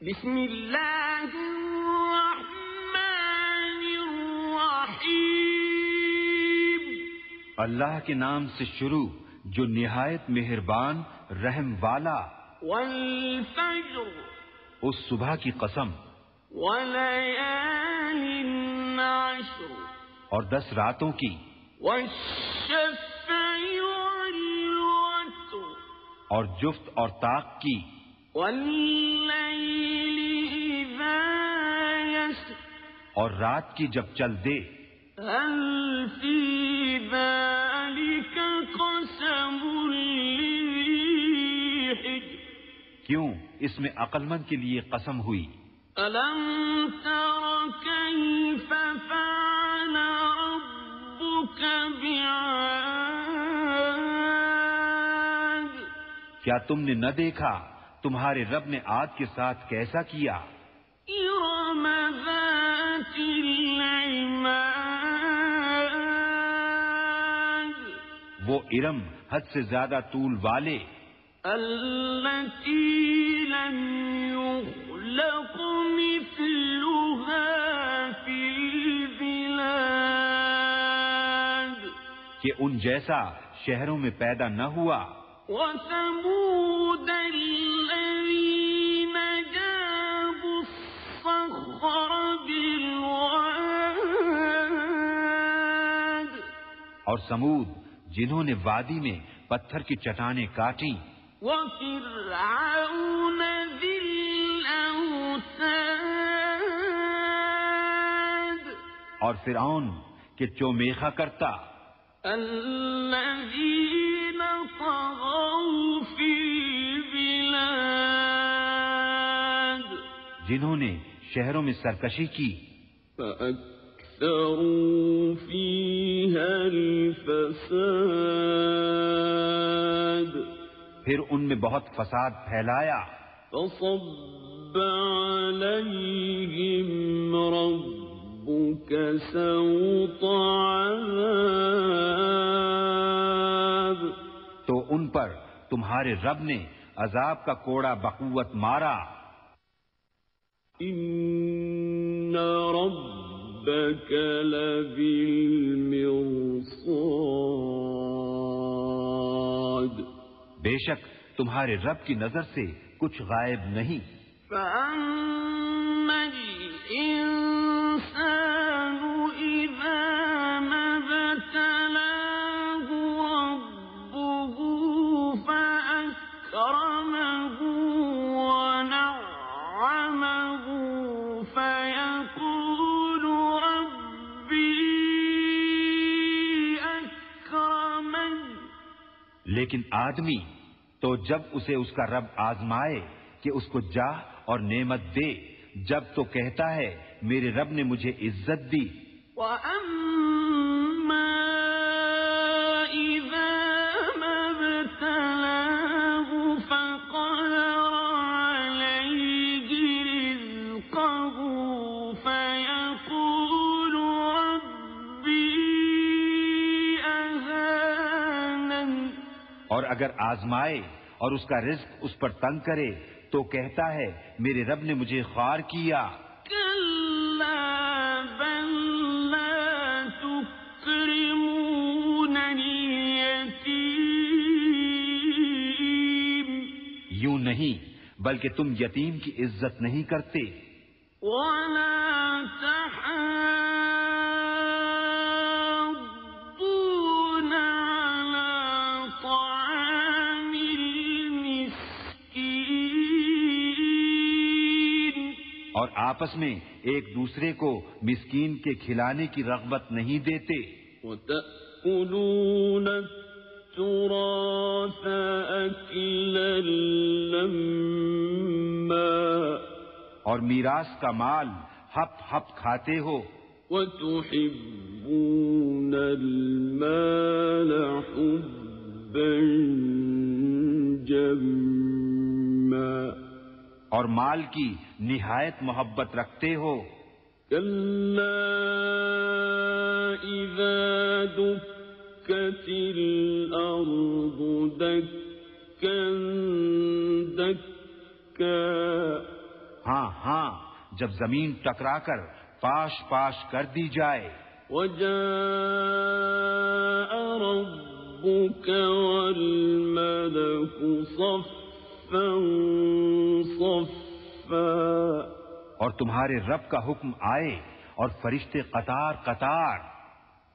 بسم الله الرحمن الرحيم. اللہ کے نام سے شروع جو نہایت مہربان رحم والا والفجر. اس صبح کی قسم وليال عشر. اور دس راتوں کی والشفع والوتر. اور جفت اور طاق کی۔ والليل اور رات کی جب چل دے۔ کیوں؟ اس میں عقلمند کے لیے قسم ہوئی۔ ألم تر كيف فعل ربك بعاد؟ کیا تم نے نہ دیکھا تمہارے رب نے آج کے ساتھ کیسا کیا؟ وہ ارم حد سے زیادہ طول والے۔ لم يخلق مثلها في البلاد. کہ ان جیسا شہروں میں پیدا نہ ہوا۔ وثمود الذين جابوا الصخر اور سمود جنہوں نے وادی میں پتھر کی چٹانیں کاٹی وفرعون اور فرعون کے چومیخا کرتا۔ الذين طغوا في البلاد جنہوں نے شہروں میں سرکشی کی۔ الفساد. پھر ان میں بہت فساد پھیلایا۔ فصب عليهم ربك سوط عذاب۔ تو ان پر تمہارے رب نے عذاب کا کوڑا بقوت مارا۔ إن ربك لبالمرصاد. بے شک تمہارے رب کی نظر سے کچھ غائب نہیں۔ فأما لیکن آدمی تو جب اسے اس کا رب آزمائے کہ اس کو جاہ اور نعمت دے، جب تو کہتا ہے، میرے رب نے مجھے عزت دی۔ وَأَمَّا اور اگر آزمائے اور اس کا رزق اس پر تنگ کرے تو کہتا ہے میرے رب نے مجھے خوار کیا۔ یوں نہیں بلکہ تم یتیم کی عزت نہیں کرتے۔ ولا اور آپس میں ایک دوسرے کو مسکین کے کھلانے کی رغبت نہیں دیتے۔ اور میراث کا مال ہپ ہپ کھاتے ہو۔ وتحبون المال حبا جما اور مال کی نہایت محبت رکھتے ہو۔ دكت دكا دكا ہاں ہاں جب زمین ٹکرا کر پاش پاش کر دی جائے۔ وجاء ربك والملك صفا صفا اور تمہارے رب کا حکم آئے اور فرشتے قطار قطار۔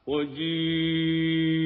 وجيء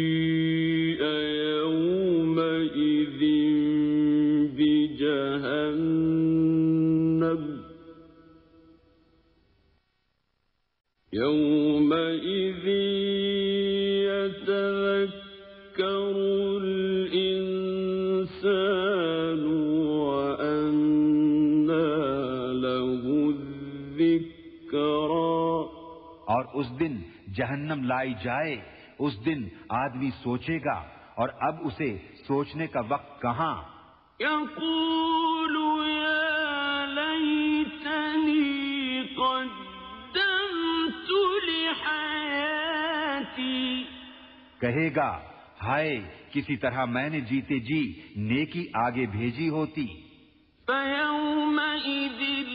دن جہنم لائی جائے اس دن آدمی سوچے گا اور اب اسے سوچنے کا وقت کہاں؟ يا ليتني قدمت لحياتي کہے گا ہائے کسی طرح میں نے جیتے جی نیکی آگے بھیجی ہوتی۔ فيومئذ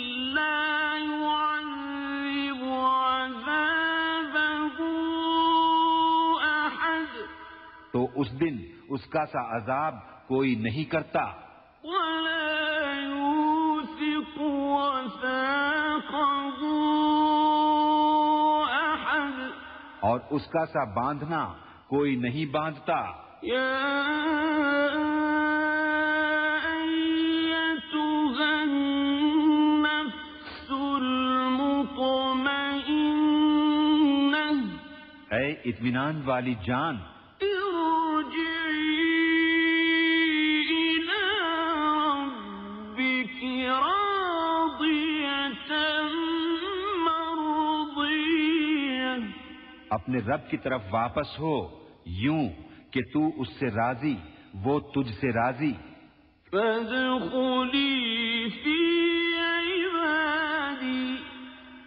تو اس دن اس کا سا عذاب کوئی نہیں کرتا۔ ولا أحد۔ اور اس کا سا باندھنا کوئی نہیں باندھتا۔ يا اے اطمینان والی جان اپنے رب کی طرف واپس ہو یوں کہ تو اس سے راضی وہ تجھ سے راضی۔ في عبادي۔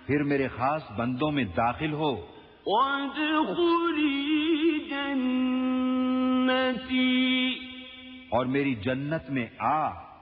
پھر میرے خاص بندوں میں داخل ہو۔ جنتي۔ اور میری جنت میں آ۔